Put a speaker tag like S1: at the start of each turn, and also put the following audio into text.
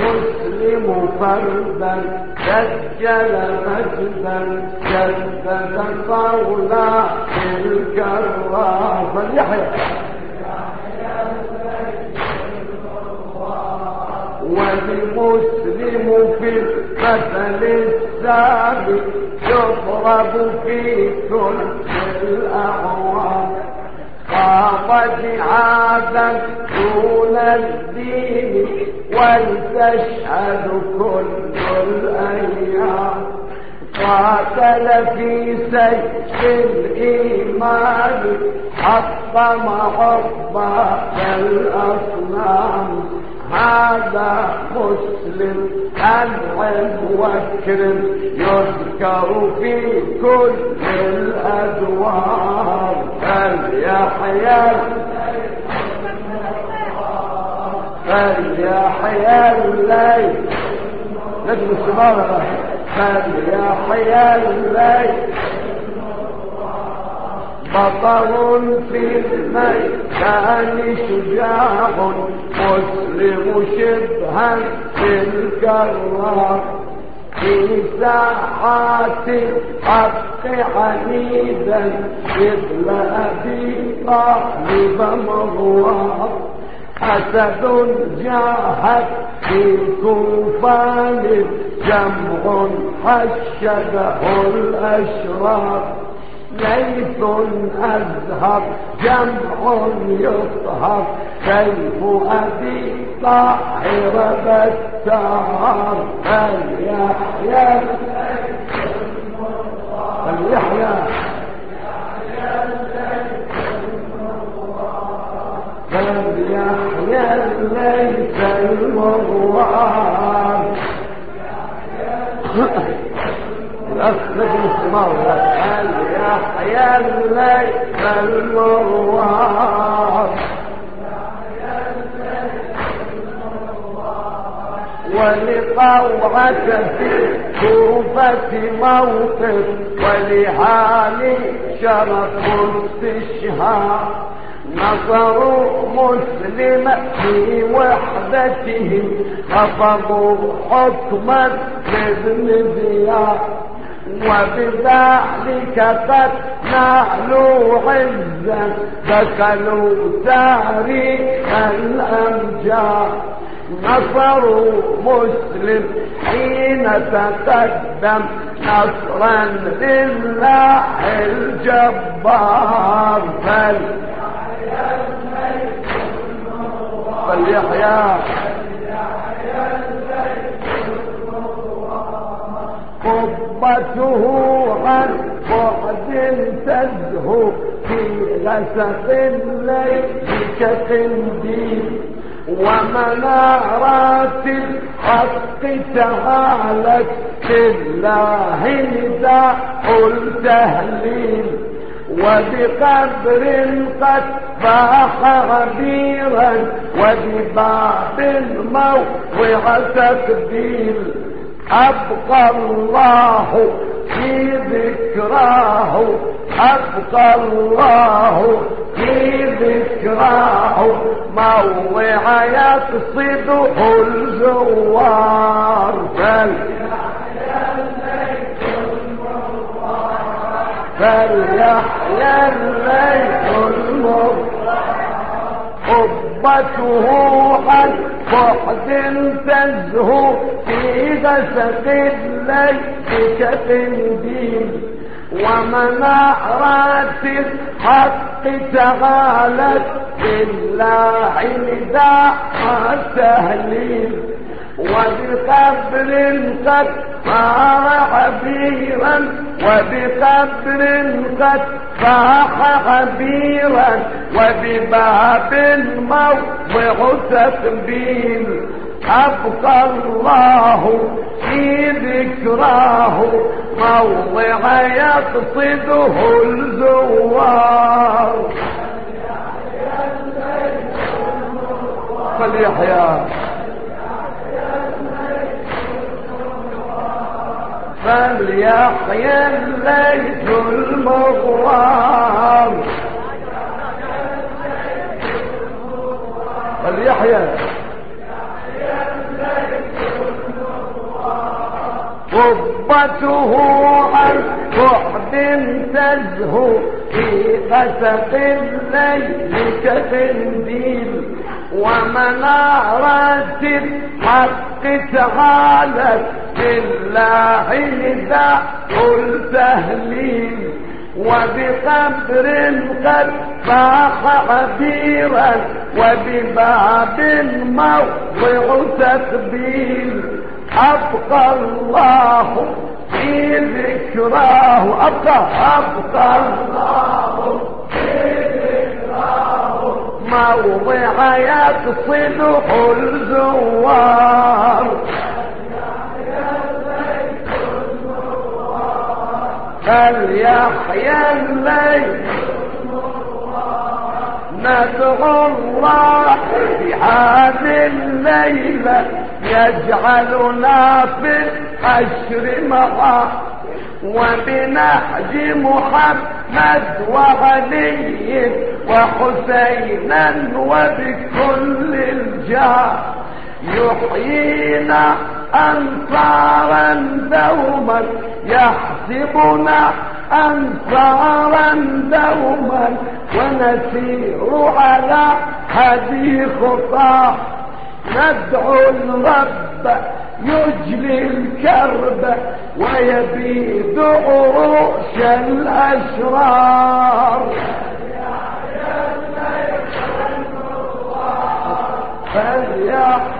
S1: مسلم فردا سجل مجدا جدد قولا الكرار فليحيى. والمسلم في المثل السابق يضرب في كل الأعوام. خاض جهادا دون الدين ولتشهد كل الأيام. قاتل في سيف الإيمان حطم عضبات الأصنام. هذا مسلم أنعم واكرم يذكر في كل الأدوار فليحيا فليحيا الليل؟ نجم السماوة فليحيا الليل؟ بطل في الميدان شجاع مسلم شبها في الكرار في ساحات الحق عنيدا مثل أبي طالب مغوار أسد جاهد في كوفان جمع حشده الأشرار. ليث أزهر جمع يطهر كيف أبي طاهر بسار فليحيا فليحيا فليحيا ليس المروان الأخ نجم الثمار فليحيا ليس المروان ولطوعة في كوفة موقف ولهاني شرف استشهاد نصروا مسلم في وحدتهم خفضوا حكما بابن زياد وبذلك قد نالوا عزا دخلوا تاريخ الأمجاد. نصروا مسلم حين تقدم نصرا لله الجبار. فل فليحيا قبته عن بعد تزهو في غسق الليل كقنديل ومنارات الحق تعالت لله نداء التهليل وبقبر قد فاح عبيرا وبباب موضع تقدير أبقى الله في ذكراه. أبقى الله في ذكراه. موضع يقصده الزوار فليحيا الليل المر قبته عن بعد تزهو في غسق الليل كتنديل ومنارات الحق تعالت بالله نداء التهليل وبقبر قد صار عبيرا وبقبر قد فاح عبيرا وبباب موضع تقبيل أبقى الله في ذكراه موضع يقصده الزوار. فليحيى فليحيى الليث المغرام. فليحيى. قبته عن بعد تزهو في غسق الليل كقنديل ومنارات الحق تعالت لله إذا قلت تهليل وبقبر قد فاح عبيرا وبباب موضع تقبيل. أبقى الله في ذكراه. أبقى أبقى الله موضع يقصده الزوار فليحيا الليل ندعو الله في هذه الليلة يجعلنا في الحشر معه وبنهج محمد وعلي وحسينا وبكل الجاه يحيينا أنصارا دوما يحسبنا أنصارا دوما ونسير على هدي خطاه ندعو الرب يجلي الكرب ويبيد عروش الأشرار. فليحيى